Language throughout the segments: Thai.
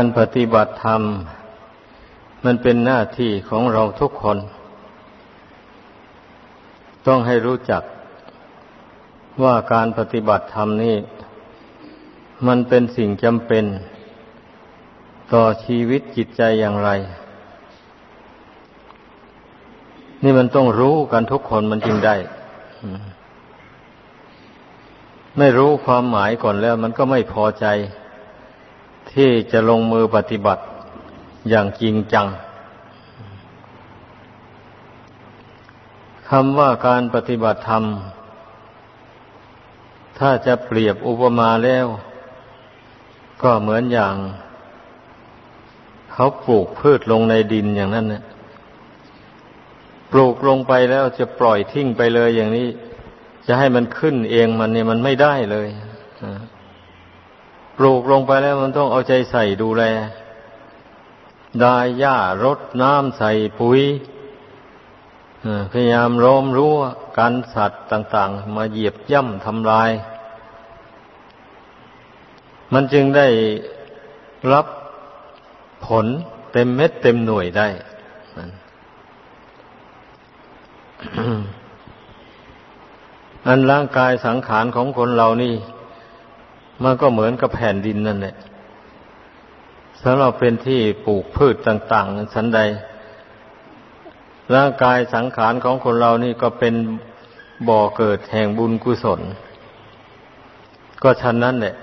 การปฏิบัติธรรม มันเป็นหน้าที่ของเราทุกคน ต้องให้รู้จัก ว่าการปฏิบัติธรรมนี่มันเป็นสิ่งจำเป็น ต่อชีวิตจิตใจอย่างไร นี่มันต้องรู้กันทุกคนมันจึงได้ ไม่รู้ความหมายก่อนแล้ว มันก็ไม่พอใจ ที่จะลงมือปฏิบัติอย่างจริงจังคำว่าการปฏิบัติธรรม ถ้าจะเปรียบอุปมาแล้ว ก็เหมือนอย่าง เขาปลูกพืชลงในดินอย่างนั้นเนี่ยปลูกลงไปแล้วจะปล่อยทิ้งไปเลยอย่างนี้ จะให้มันขึ้นเองมันเนี่ยมันไม่ได้เลย ปลูกลงไปแล้วมันต้องเอาใจใส่ดูแลดายหญ้ารดน้ำใส่ปุ๋ยพยายามโรมรั้วกันสัตว์ต่าง ๆ มาเหยียบย่ำทำลาย มันจึงได้รับผลเต็มเม็ดเต็มหน่วยได้ อันร่างกายสังขารของคนเรานี่ มันก็เหมือนกับแผ่นดินนั่นแหละสำหรับเป็นที่ปลูกพืชต่าง ๆ สันใด ร่างกายสังขารของคนเรานี่ก็เป็นบ่อเกิดแห่งบุญกุศล ก็ชันนั้นแหละ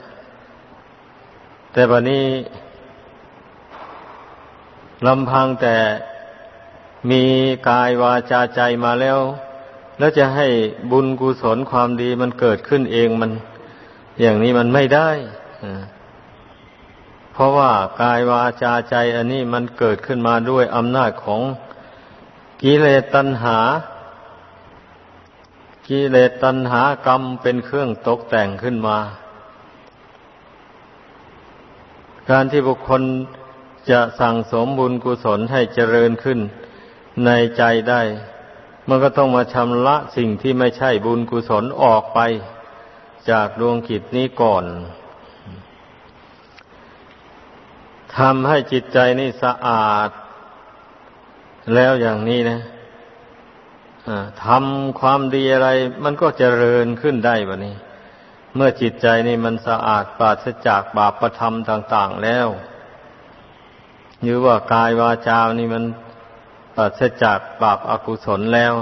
แต่วันนี้ลำพังแต่มีกายวาจาใจมาแล้ว แล้วจะให้บุญกุศลความดีมันเกิดขึ้นเองมัน อย่างนี้มันไม่ได้เพราะว่ากายวาจาใจอันนี้มันเกิดขึ้นมาด้วยอำนาจของกิเลสตัณหา กิเลสตัณหากรรมเป็นเครื่องตกแต่งขึ้นมา การที่บุคคลจะสั่งสมบุญกุศลให้เจริญขึ้นในใจได้ มันก็ต้องมาชำระสิ่งที่ไม่ใช่บุญกุศลออกไป จากดวงจิตนี้ก่อนทำให้จิตใจนี่สะอาด แล้วอย่างนี้นะทำความดีอะไร มันก็เจริญขึ้นได้บะนี้ เมื่อจิตใจนี่มันสะอาดปราศจากบาปประธรรมต่าง ๆแล้วหรือว่ากายวาจานี่มันปราศจากบาปอากุศลแล้ว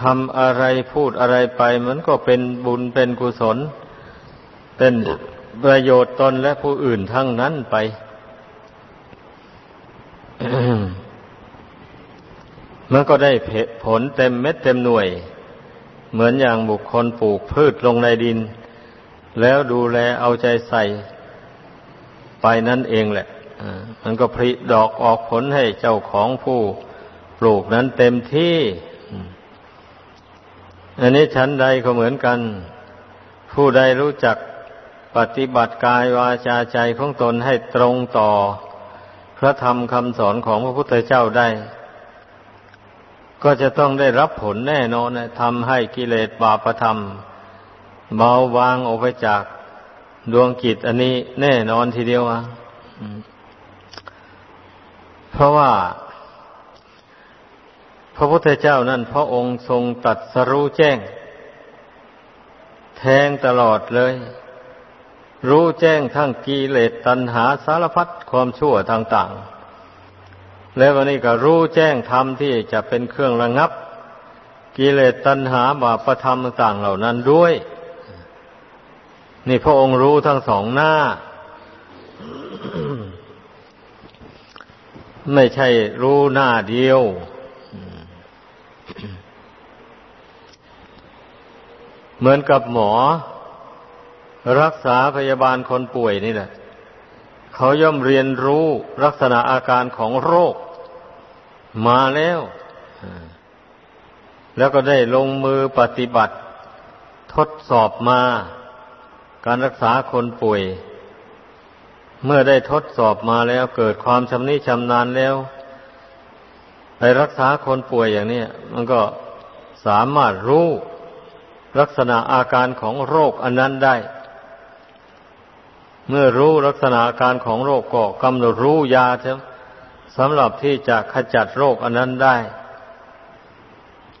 ทำอะไรพูดอะไรไป มันก็เป็นบุญเป็นกุศล เป็นประโยชน์ตนและผู้อื่นทั้งนั้นไป มันก็ได้ผลเต็มเม็ดเต็มหน่วย เหมือนอย่างบุคคลปลูกพืชลงในดิน แล้วดูแลเอาใจใส่ไปนั่นเองแหละมันก็ผลิดอกออกผลให้เจ้าของผู้ปลูกนั้นเต็มที่ อันนี้ชั้นใดก็เหมือนกัน ผู้ใดรู้จักปฏิบัติกายวาจาใจของตนให้ตรงต่อ พระธรรมคำสอนของพระพุทธเจ้าได้ ก็จะต้องได้รับผลแน่นอนทำให้กิเลสบาปธรรม เบาบางออกไปจากดวงกิจอันนี้แน่นอนทีเดียวอะเพราะว่า พระพุทธเจ้านั่นพระองค์ทรงตัดสรู้แจ้ง แทงตลอดเลย รู้แจ้งทั้งกิเลสตัณหาสารพัดความชั่วต่างๆ และวันนี้ก็รู้แจ้งธรรมที่จะเป็นเครื่องระงับ กิเลสตัณหาบาปธรรมต่างๆเหล่านั้นด้วย นี่พระองค์รู้ทั้งสองหน้าไม่ใช่รู้หน้าเดียว เหมือนกับหมอ รักษาพยาบาลคนป่วยนี่แหละ เขาย่อมเรียนรู้ลักษณะอาการของโรค มาแล้ว แล้วก็ได้ลงมือปฏิบัติ ทดสอบมา การรักษาคนป่วย เมื่อได้ทดสอบมาแล้วเกิดความชำนิชำนาญแล้วไปรักษาคนป่วยอย่างนี้มันก็สามารถรู้ ลักษณะอาการของโรคอันนั้นได้ เมื่อรู้ลักษณะอาการของโรคก็กำหนดรู้ยาสำหรับที่จะขจัดโรคอันนั้นได้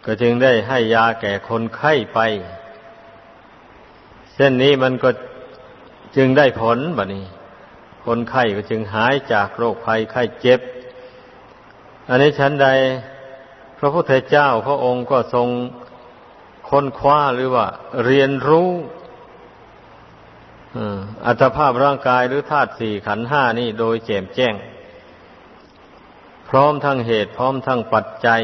ก็จึงได้ให้ยาแก่คนไข้ไป เส้นนี้มันก็จึงได้ผลบะนี้ คนไข้ก็จึงหายจากโรคภัยไข้เจ็บ อันนี้ชั้นใด พระพุทธเจ้าพระองค์ก็ทรง ค้นคว้าหรือว่า เรียนรู้อัตภาพร่างกายหรือธาตุสี่ขันห้านี่โดยแจ่มแจ้ง พร้อมทั้งเหตุพร้อมทั้งปัจจัย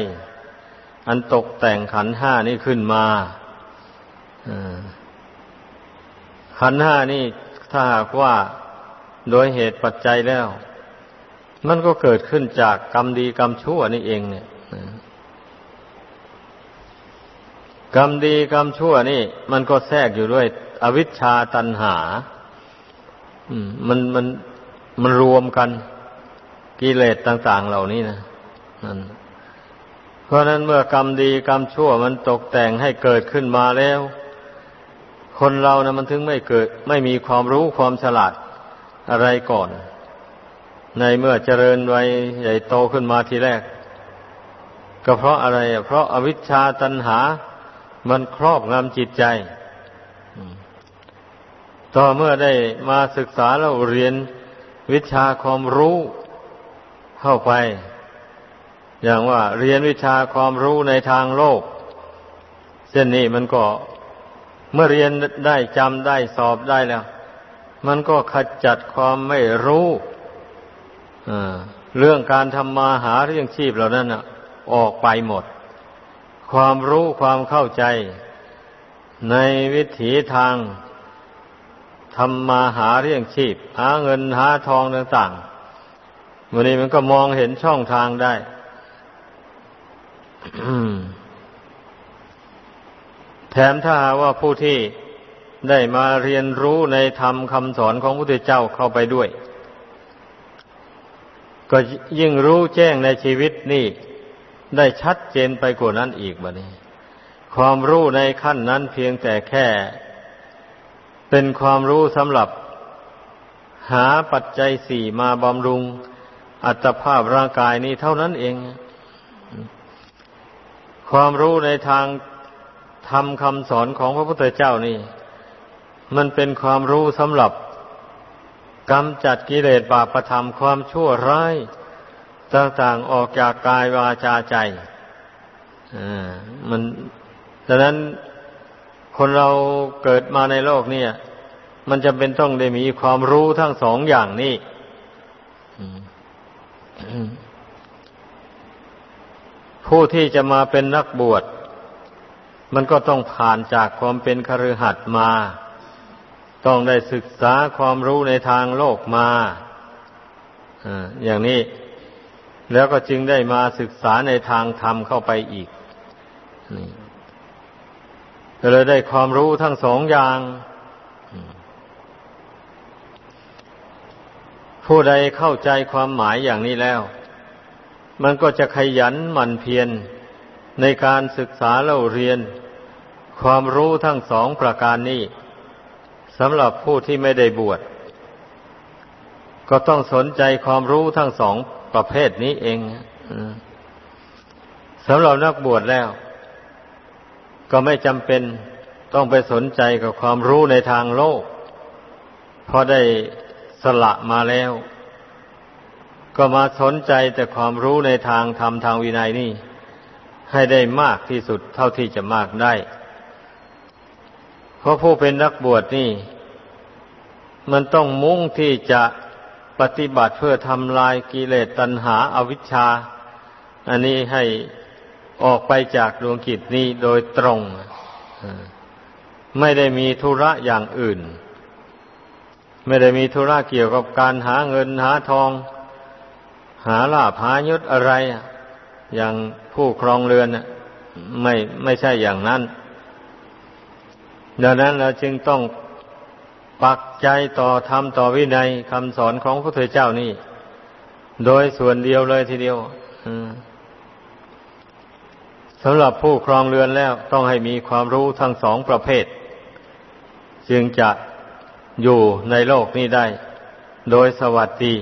อันตกแต่งขันห้านี่ขึ้นมาขันห้านี่ถ้าหากว่าโดยเหตุปัจจัยแล้ว มันก็เกิดขึ้นจากกรรมดีกรรมชั่วนี่เองเนี่ย กรรมดีกรรมชั่วนี่ มันก็แทรกอยู่ด้วย อวิชชาตันหา อืม มันมันมันรวมกันกิเลสต่าง ๆ เหล่านี้นะนั่นเพราะนั้นเมื่อกรรมดีกรรมชั่วมันตกแต่งให้เกิดขึ้นมาแล้ว คนเรานะมันถึงไม่เกิด ไม่มีความรู้ความฉลาดอะไรก่อน ในเมื่อเจริญวัยใหญ่โตขึ้นมาทีแรก ก็เพราะอะไร เพราะอวิชชาตันหา มันครอบงำจิตใจ ต่อเมื่อได้มาศึกษาแล้วเรียนวิชาความรู้เข้าไป อย่างว่าเรียนวิชาความรู้ในทางโลก เส้นนี้มันก็เมื่อเรียนได้จำได้สอบได้แล้ว มันก็ขจัดความไม่รู้เรื่องการทำมาหาเรื่องชีพเหล่านั้นออกไปหมด ความรู้ความเข้าใจ ในวิถีทางทำมาหาเรื่องชีพ หาเงินหาทองต่างๆวันนี้มันก็มองเห็นช่องทางได้แถมถ้าว่าผู้ที่ได้มาเรียนรู้ในธรรมคำสอนของพระพุทธเจ้าเข้าไปด้วย ก็ยิ่งรู้แจ้งในชีวิตนี่ ได้ชัดเจนไปกว่านั้นอีกบัดนี้ ความรู้ในขั้นนั้นเพียงแต่แค่ เป็นความรู้สำหรับหาปัจจัยสี่มาบำรุงอัตภาพร่างกายนี้เท่านั้นเอง ความรู้ในทางทำคำสอนของพระพุทธเจ้านี่ มันเป็นความรู้สำหรับกำจัดกิเลสบาปธรรมความชั่วร้าย ต่างๆออกจากกายวาจาใจมันดังนั้นคนเราเกิดมาในโลกเนี่ย มันจะเป็นต้องได้มีความรู้ทั้งสองอย่างนี้ผู้ที่จะมาเป็นนักบวช มันก็ต้องผ่านจากความเป็นคฤหัสถ์มา ต้องได้ศึกษาความรู้ในทางโลกมาอย่างนี้ แล้วก็จึงได้มาศึกษาในทางธรรมเข้าไปอีกนี่ก็เลยได้ความรู้ทั้งสองอย่าง ผู้ใดเข้าใจความหมายอย่างนี้แล้ว มันก็จะขยันหมั่นเพียรในการศึกษาเล่าเรียน ความรู้ทั้งสองประการนี้สำหรับผู้ที่ไม่ได้บวช ก็ต้องสนใจความรู้ทั้งสอง ประเภทนี้เองสำหรับนักบวชแล้ว ก็ไม่จำเป็นต้องไปสนใจกับความรู้ในทางโลกพอได้สละมาแล้ว ก็มาสนใจแต่ความรู้ในทางธรรมทางวินัยนี่ ให้ได้มากที่สุดเท่าที่จะมากได้ เพราะผู้เป็นนักบวชนี่ มันต้องมุ่งที่จะ ปฏิบัติเพื่อทำลายกิเลสตัณหาอาวิชชา อันนี้ให้ออกไปจากดวงกิจนี้โดยตรง ไม่ได้มีธุระอย่างอื่น ไม่ได้มีธุระเกี่ยวกับการหาเงินหาทอง หาลาภายศอะไร อย่างผู้ครองเรือนไม่ไม่ใช่อย่างนั้น ดังนั้นเราจึงต้อง ปักใจต่อธรรมต่อวินัยคำสอนของพระพุทธเจ้านี่ โดยส่วนเดียวเลยทีเดียวสำหรับผู้ครองเรือนแล้วต้องให้มีความรู้ทั้งสองประเภท จึงจะอยู่ในโลกนี้ได้ โดยสวัสดี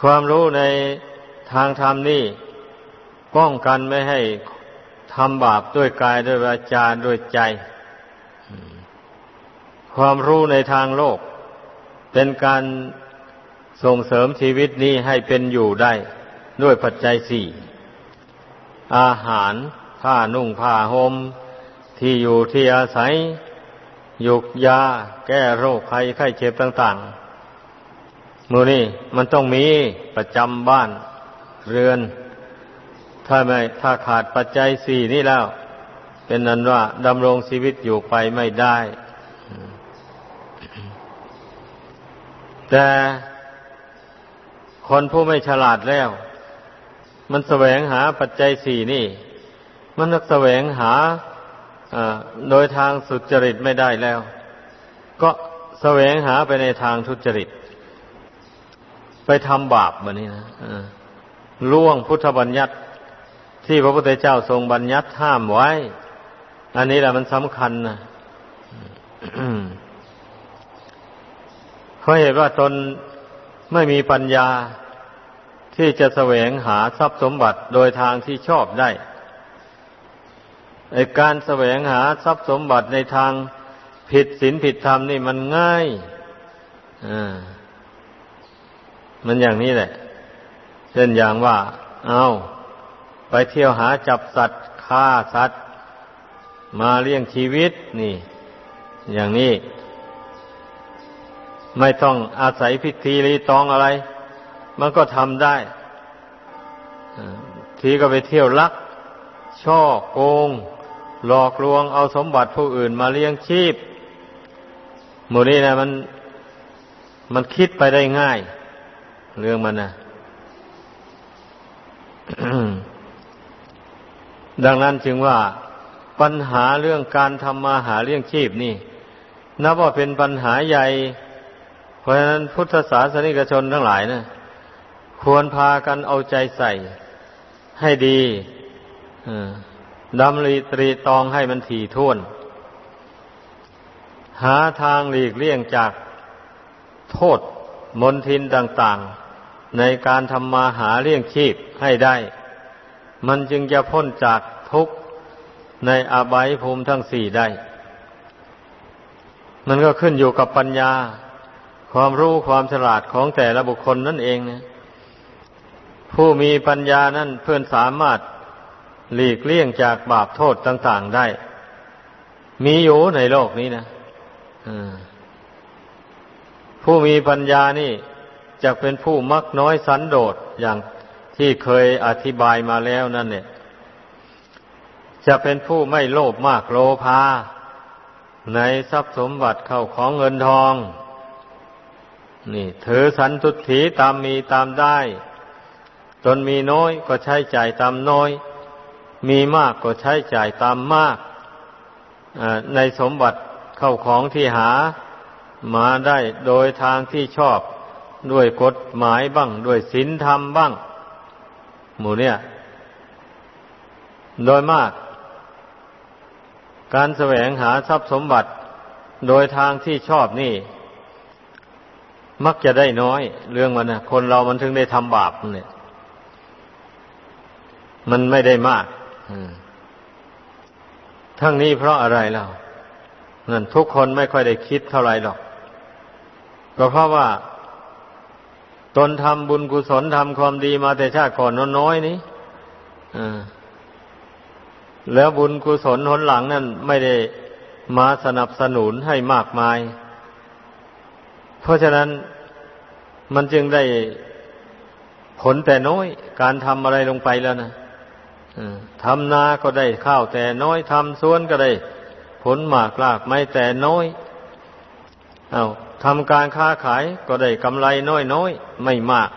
ความรู้ในทางธรรมนี่ป้องกันไม่ให้ทำบาปด้วยกายด้วยวาจาด้วยใจ ความรู้ในทางโลก เป็นการส่งเสริมชีวิตนี้ให้เป็นอยู่ได้ ด้วยปัจจัยสี่อาหารผ้านุ่งผ้าหม่มที่อยู่ที่อาศัยยุกยา แก้โรคภัยไข้เจ็บต่างๆมือนี่มันต้องมีประจำบ้านเรือน ถ้าไม่ถ้าขาดปัจจัยสี่นี่แล้ว เป็นนั้นว่าดำรงชีวิตอยู่ไปไม่ได้ แต่คนผู้ไม่ฉลาดแล้ว มันแสวงหาปัจจัยสี่นี่ มันแสวงหาโดยทางสุจริตไม่ได้แล้ว ก็แสวงหาไปในทางทุจริต ไปทำบาปแบบนี้นะล่วงพุทธบัญญัติที่พระพุทธเจ้าทรงบัญญัติห้ามไว้ อันนี้แหละมันสำคัญนะ เพราะเหตุว่าตนไม่มีปัญญาที่จะแสวงหาทรัพย์สมบัติโดยทางที่ชอบได้ไอการแสวงหาทรัพย์สมบัติในทางผิดศีลผิดธรรมนี่มันง่ายอ่ามันอย่างนี้แหละ เช่นอย่างว่า เอาไปเที่ยวหาจับสัตว์ฆ่าสัตว์ มาเลี้ยงชีวิตนี่ อย่างนี้ ไม่ต้องอาศัยพิธีรีตองอะไร มันก็ทำได้ทีก็ไปเที่ยวลัก ช่อโกง หลอกลวงเอาสมบัติผู้อื่นมาเลี้ยงชีพหมูนี้นะมันมันคิดไปได้ง่าย เรื่องมันนะดังนั้นจึงว่าปัญหาเรื่องการทำมาหาเลี้ยงชีพนี่ นับว่าเป็นปัญหาใหญ่ เพราะฉะนั้นพุทธศาสนิกชนทั้งหลายนะควรพากันเอาใจใส่ให้ดีดำริตรีตองให้มันถี่ถ้วน หาทางหลีกเลี่ยงจากโทษมนทินต่างๆ ในการทำมาหาเลี้ยงชีพให้ได้ มันจึงจะพ้นจากทุกข์ในอาบายภูมิทั้งสี่ได้ มันก็ขึ้นอยู่กับปัญญา ความรู้ความฉลาดของแต่ละบุคคลนั่นเองนะผู้มีปัญญานั้นเพื่อนสามารถหลีกเลี่ยงจากบาปโทษต่าง ๆได้ มีอยู่ในโลกนี้นะผู้มีปัญญานี่จะเป็นผู้มักน้อยสันโดษอย่างที่เคยอธิบายมาแล้วนั่นเนี่ย จะเป็นผู้ไม่โลภมากโลภาในทรัพย์สมบัติเข้าของเงินทอง นี่ถือสันทุถีตามมีตามได้ตนมีน้อยก็ใช้จ่ายตามน้อย มีมากก็ใช้จ่ายตามมาก ในสมบัติเข้าของที่หามาได้โดยทางที่ชอบด้วยกฎหมายบ้าง ด้วยศีลธรรมบ้าง หมู่เนี่ย โดยมาก การแสวงหาทรัพย์สมบัติ โดยทางที่ชอบนี่ มักจะได้น้อย เรื่องมันนะคนเรามันถึงได้ทำบาปเนี่ย มันไม่ได้มากทั้งนี้เพราะอะไรเล่านั่นทุกคนไม่ค่อยได้คิดเท่าไหร่หรอก ก็เพราะว่า ตนทำบุญกุศลทำความดีมาแต่ชาติก่อนน้อยนี้แล้วบุญกุศลหนหลังนั่นไม่ได้มาสนับสนุนให้มากมาย เพราะฉะนั้นมันจึงได้ผลแต่น้อย การทำอะไรลงไปแล้วนะทำนาก็ได้ข้าวแต่น้อยทำสวนก็ได้ ผลหมากลากไม่แต่น้อยเอาทำการค้าขายก็ได้กำไรน้อยน้อยไม่มาก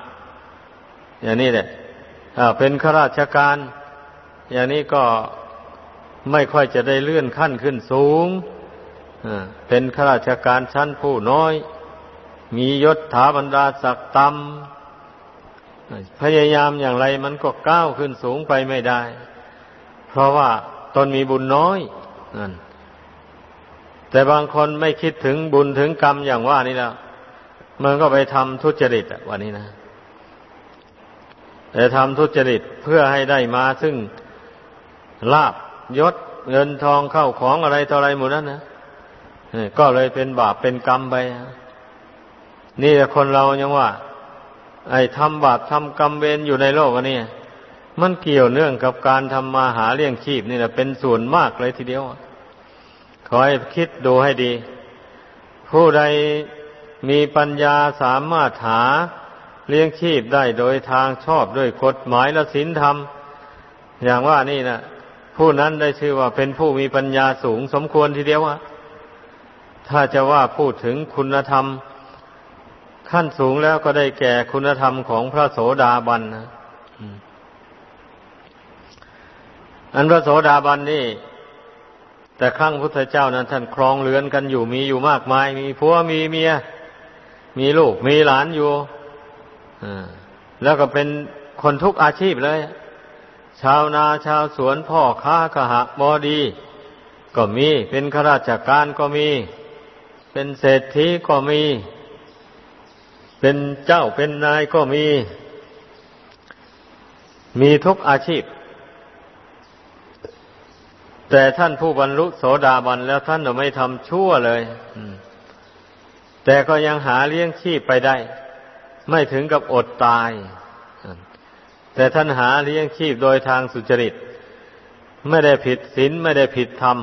อย่างนี้แหละเป็นข้าราชการ อย่างนี้ก็ไม่ค่อยจะได้เลื่อนขั้นขึ้นสูงเป็นข้าราชการชั้นผู้น้อย มียศถาบรรดาศักดิ์ต่ำพยายามอย่างไรมันก็ก้าวขึ้นสูงไปไม่ได้ เพราะว่าตนมีบุญน้อยนั่นแต่บางคนไม่คิดถึงบุญถึงกรรมอย่างว่านี่แล้ว มันก็ไปทำทุจริตวันนี้นะแต่ทำทุจริตเพื่อให้ได้มาซึ่งลาบยศเงินทองเข้าของอะไรต่ออะไรหมดนั้นนะก็เลยเป็นบาปเป็นกรรมไป นี่แหละคนเรายังว่า ไอ้ทำบาปทำกรรมเวรอยู่ในโลกอันนี้มันเกี่ยวเนื่องกับการทำมาหาเลี้ยงชีพนี่แหละเป็นส่วนมากเลยทีเดียวขอให้คิดดูให้ดี ผู้ใดมีปัญญาสามารถหาเลี้ยงชีพได้โดยทางชอบด้วยกฎหมายและศีลธรรม อย่างว่านี่นะผู้นั้นได้ชื่อว่าเป็นผู้มีปัญญาสูงสมควรทีเดียวว่าถ้าจะว่าพูดถึงคุณธรรม ขั้นสูงแล้วก็ได้แก่คุณธรรมของพระโสดาบันนะอันพระโสดาบันนี่ แต่ครั้งพุทธเจ้านั้น ท่านครองเรือนกันอยู่มีอยู่มากมาย มีผัวมีเมีย มีลูกมีหลานอยู่แล้วก็เป็นคนทุกอาชีพเลย ชาวนาชาวสวนพ่อค้ากหะบอดี ก็มีเป็นข้าราชการก็มี เป็นเศรษฐีก็มี เป็นเจ้าเป็นนายก็มี มีทุกอาชีพ แต่ท่านผู้บรรลุโสดาบันแล้วท่านไม่ทำชั่วเลยแต่ก็ยังหาเลี้ยงชีพไปได้ ไม่ถึงกับอดตาย แต่ท่านหาเลี้ยงชีพโดยทางสุจริต ไม่ได้ผิดศีลไม่ได้ผิดธรรม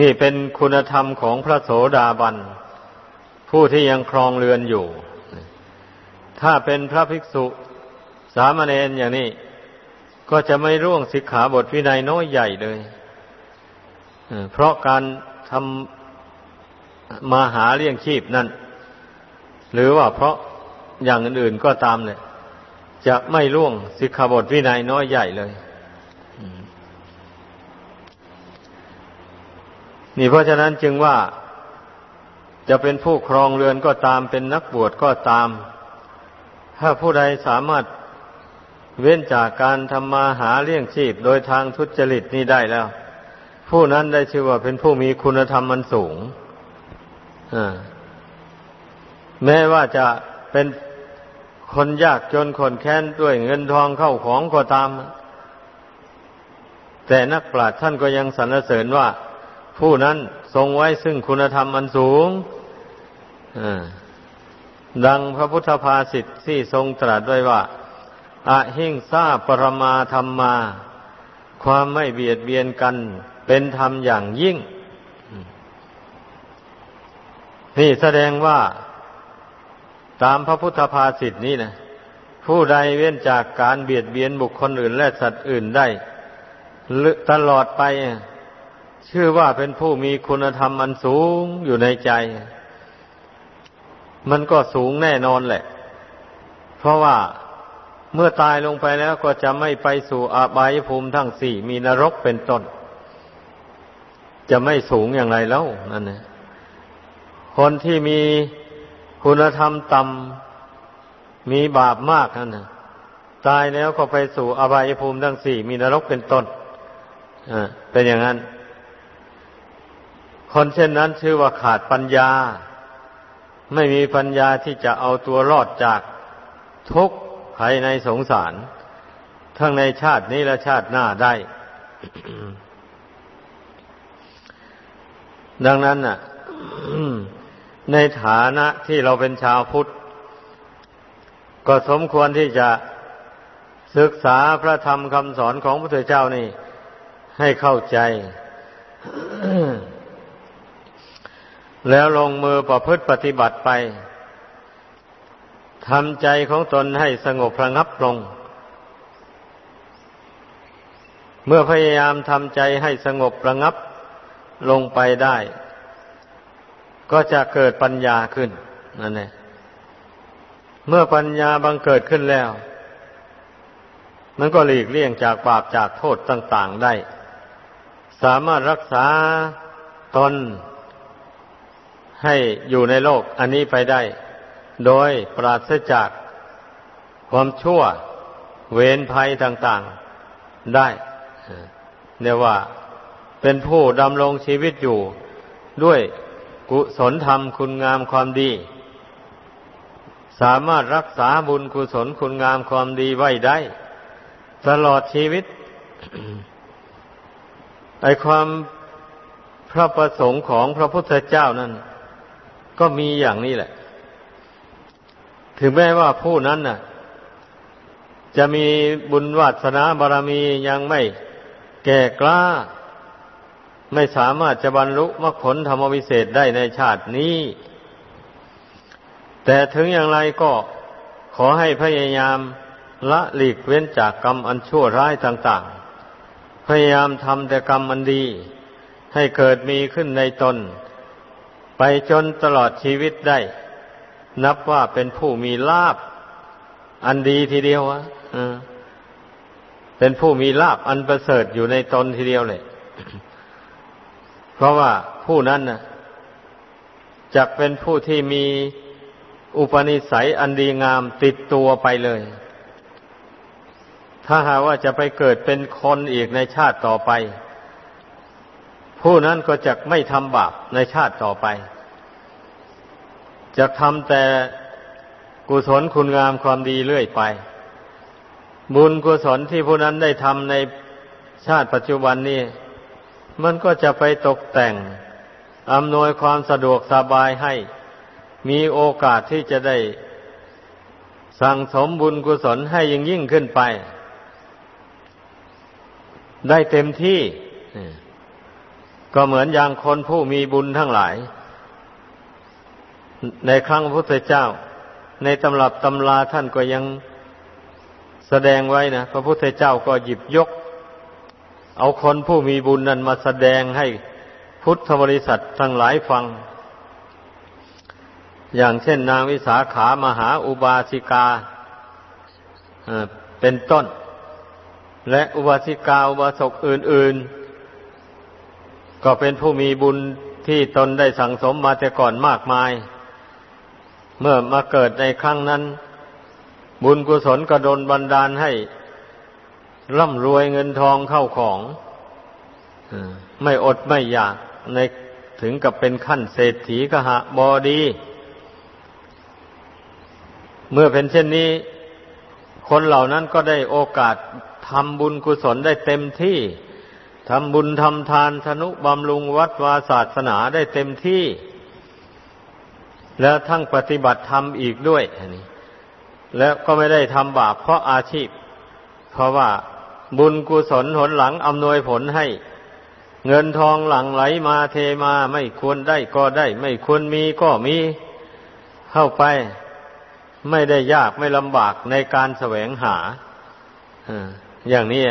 นี่เป็นคุณธรรมของพระโสดาบัน ผู้ที่ยังครองเรือนอยู่ ถ้าเป็นพระภิกษุ สามเณรอย่างนี้ ก็จะไม่ร่วงสิกขาบทวินัยน้อยใหญ่เลย เพราะการทำมาหาเลี้ยงชีพนั่น หรือว่าเพราะอย่างอื่นๆก็ตามเลยจะไม่ร่วงสิกขาบทวินัยน้อยใหญ่เลย นี่เพราะฉะนั้นจึงว่า จะเป็นผู้ครองเรือนก็ตามเป็นนักบวชก็ตาม ถ้าผู้ใดสามารถเว้นจากการทำมาหาเลี้ยงชีพโดยทางทุจริตนี้ได้แล้ว ผู้นั้นได้ชื่อว่าเป็นผู้มีคุณธรรมมันสูงแม้ว่าจะเป็นคนยากจนคนแค้นด้วยเงินทองเข้าของก็ตาม แต่นักปราชญ์ท่านก็ยังสรรเสริญว่า ผู้นั้น ทรงไว้ซึ่งคุณธรรมอันสูงดังพระพุทธภาษิตที่ทรงตรัสไว้ว่าอหิงซาปรมาธรรมมา ความไม่เบียดเบียนกันเป็นธรรมอย่างยิ่ง นี่แสดงว่า ตามพระพุทธภาษิตนี้นะผู้ใดเว้นจากการเบียดเบียนบุคคลอื่นและสัตว์อื่นได้ตลอดไป ชื่อว่าเป็นผู้มีคุณธรรมอันสูงอยู่ในใจ มันก็สูงแน่นอนแหละ เพราะว่าเมื่อตายลงไปแล้วก็จะไม่ไปสู่อาบายภูมิทั้งสี่มีนรกเป็นต้น จะไม่สูงอย่างไรแล้วนั่นนะคนที่มีคุณธรรมต่ำมีบาปมากนั่นนะตายแล้วก็ไปสู่อบายภูมิทั้งสี่มีนรกเป็นต้นอ่าเป็นอย่างนั้น คนเช่นนั้นชื่อว่าขาดปัญญา ไม่มีปัญญาที่จะเอาตัวรอดจากทุกข์ภายในสงสาร ทั้งในชาตินี้และชาติหน้าได้ ดังนั้นน่ะ ในฐานะที่เราเป็นชาวพุทธ ก็สมควรที่จะศึกษาพระธรรมคำสอนของพระพุทธเจ้านี่ ให้เข้าใจ แล้วลงมือประพฤติปฏิบัติไปทำใจของตนให้สงบระงับลง เมื่อพยายามทำใจให้สงบระงับลงไปได้ ก็จะเกิดปัญญาขึ้นนั่นเองเมื่อปัญญาบังเกิดขึ้นแล้ว มันก็หลีกเลี่ยงจากบาปจากโทษต่าง ๆได้ สามารถรักษาตน ให้อยู่ในโลกอันนี้ไปได้ โดยปราศจากความชั่วเวรภัยต่าง ๆได้เนี่ยว่าเป็นผู้ดำรงชีวิตอยู่ ด้วยกุศลธรรมคุณงามความดี สามารถรักษาบุญกุศลคุณงามความดีไว้ได้ ตลอดชีวิตไอความพระประสงค์ของพระพุทธเจ้านั้น ก็มีอย่างนี้แหละ ถึงแม้ว่าผู้นั้นน่ะ จะมีบุญวาสนาบารมียังไม่แก่กล้า ไม่สามารถจะบรรลุมรรคผลธรรมวิเศษได้ในชาตินี้ แต่ถึงอย่างไรก็ขอให้พยายามละหลีกเว้นจากกรรมอันชั่วร้ายต่าง ๆ พยายามทำแต่กรรมอันดี ให้เกิดมีขึ้นในตน ไปจนตลอดชีวิตได้ นับว่าเป็นผู้มีลาบ อันดีทีเดียวอะเป็นผู้มีลาบอันประเสริฐอยู่ในตนทีเดียวเลยเพราะว่าผู้นั้นนะจะเป็นผู้ที่มีอุปนิสัยอันดีงามติดตัวไปเลย ถ้าหาว่าจะไปเกิดเป็นคนอีกในชาติต่อไป ผู้นั้นก็จะไม่ทำบาปในชาติต่อไป จะทำแต่กุศลคุณงามความดีเรื่อยไป บุญกุศลที่ผู้นั้นได้ทำในชาติปัจจุบันนี้ มันก็จะไปตกแต่งอำนวยความสะดวกสบายให้ มีโอกาสที่จะได้สั่งสมบุญกุศลให้ยิ่งยิ่งขึ้นไป ได้เต็มที่ ก็เหมือนอย่างคนผู้มีบุญทั้งหลาย ในครั้งพระพุทธเจ้า ในตำรับตำลาท่านก็ยังแสดงไว้นะพระพุทธเจ้าก็หยิบยก เอาคนผู้มีบุญนั้นมาแสดงให้พุทธบริษัททั้งหลายฟัง อย่างเช่นนางวิสาขามหาอุบาสิกาเป็นต้น และอุบาสิกาอุบาสกอื่นๆ ก็เป็นผู้มีบุญที่ตนได้สั่งสมมาแต่ก่อนมากมาย เมื่อมาเกิดในครั้งนั้น บุญกุศลกระดนบันดาลให้ร่ำรวยเงินทองเข้าของไม่อดไม่อยากในถึงกับเป็นขั้นเศรษฐีกหะบอดี เมื่อเป็นเช่นนี้ คนเหล่านั้นก็ได้โอกาสทำบุญกุศลได้เต็มที่ ทำบุญทำทานธนุบำรุงวัดวาศาสนาได้เต็มที่ แล้วทั้งปฏิบัติธรรมอีกด้วยนี่แล้วก็ไม่ได้ทำบาปเพราะอาชีพ เพราะว่าบุญกุศลหนหลังอำนวยผลให้ เงินทองหลังไหลมาเทมาไม่ควรได้ก็ได้ ไม่ควรมีก็มีเข้าไปไม่ได้ยากไม่ลำบากในการแสวงหาอย่างนี้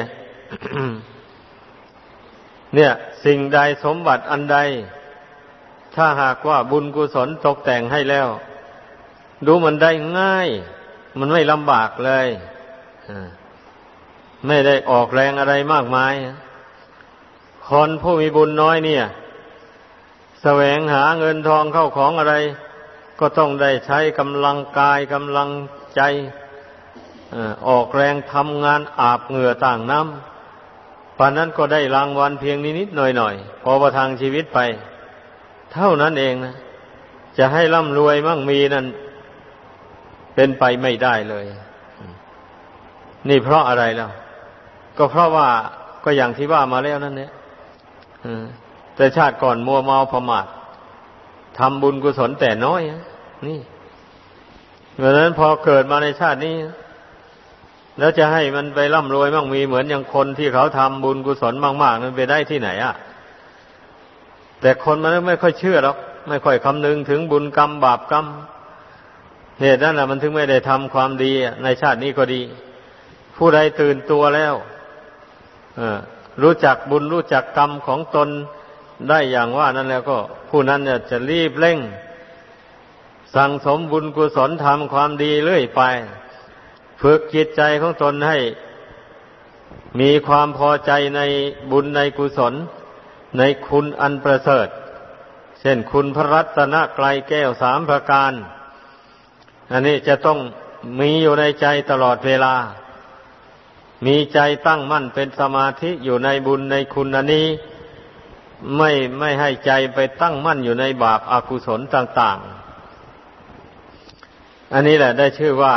เนี่ย สิ่งใดสมบัติอันใด ถ้าหากว่าบุญกุศลตกแต่งให้แล้ว ดูมันได้ง่าย มันไม่ลำบากเลยไม่ได้ออกแรงอะไรมากมายคนผู้มีบุญน้อยเนี่ย แสวงหาเงินทองเข้าของอะไร ก็ต้องได้ใช้กำลังกายกำลังใจออกแรงทำงานอาบเหงื่อต่างน้ำ ป่านนั้นก็ได้รางวัลเพียงนิดๆหน่อยๆพอประทังชีวิตไป เท่านั้นเองนะ จะให้ร่ำรวยมั่งมีนั่นเป็นไปไม่ได้เลย นี่เพราะอะไรแล้ว ก็เพราะว่าก็อย่างที่ว่ามาแล้วนั่นเนี่ยแต่ชาติก่อนมัวเมาประมาททำบุญกุศลแต่น้อยนี่เพราะนั้นพอเกิดมาในชาตินี้ แล้วจะให้มันไปร่ำรวยมั่งมีเหมือนอย่างคนที่เขาทำบุญกุศลมากๆนั้นไปได้ที่ไหนอะ่ะ แต่คนมันไม่ค่อยเชื่อหรอกไม่ค่อยคำนึงถึงบุญกรรมบาปกรรมเหตุนั้นแหละมันถึงไม่ได้ทำความดีในชาตินี้ก็ดี ผู้ใดตื่นตัวแล้วรู้จักบุญรู้จักกรรมของตนได้อย่างว่านั้นแล้วก็ ผู้นั้นเนี่ยจะรีบเร่ง สั่งสมบุญกุศลทำความดีเรื่อยไป ฝึกจิตใจของตนให้ มีความพอใจในบุญในกุศล ในคุณอันประเสริฐ เช่นคุณพระรัตนกลายแก้วสามประการ อันนี้จะต้องมีอยู่ในใจตลอดเวลา มีใจตั้งมั่นเป็นสมาธิอยู่ในบุญในคุณอันนี้ ไม่ไม่ให้ใจไปตั้งมั่นอยู่ในบาปอากุศลต่าง ๆ อันนี้แหละได้ชื่อว่า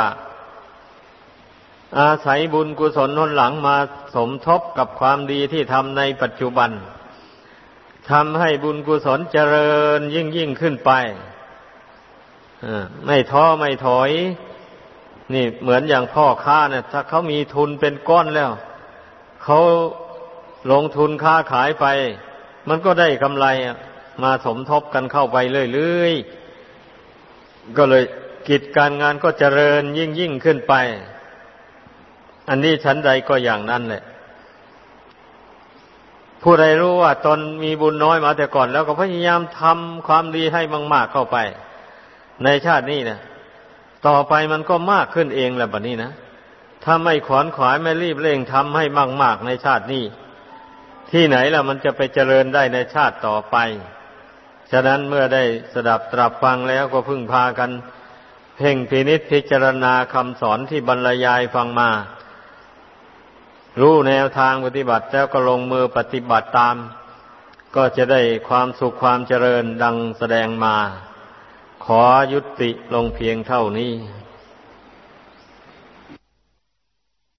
อาศัยบุญกุศลนนหลังมาสมทบกับความดีที่ทำในปัจจุบันทำให้บุญกุศลเจริญยิ่งยิ่งขึ้นไปไม่ท้อไม่ถอย นี่เหมือนอย่างพ่อค้าเนี่ย ถ้าเขามีทุนเป็นก้อนแล้ว เขาลงทุนค้าขายไป มันก็ได้กำไรมาสมทบกันเข้าไปเรื่อยๆก็เลยกิจการงานก็เจริญยิ่งยิ่งขึ้นไป อันนี้ชั้นใดก็อย่างนั้นแหละ ผู้ใดรู้ว่าตนมีบุญน้อยมาแต่ก่อน แล้วก็พยายามทำความดีให้มาก ๆเข้าไป ในชาตินี้นะต่อไปมันก็มากขึ้นเองแหละแบบนี้นะถ้าไม่ขวนขวายไม่รีบเร่งทำให้มาก ๆในชาตินี้ ที่ไหนล่ะมันจะไปเจริญได้ในชาติต่อไป ฉะนั้นเมื่อได้สดับตรับฟังแล้วก็พึ่งพากัน เพ่งพินิษพิจารณาคำสอนที่บรรยายฟังมา รู้แนวทางปฏิบัติแล้วก็ลงมือปฏิบัติตาม ก็จะได้ความสุขความเจริญดังแสดงมา ขอยุติลงเพียงเท่านี้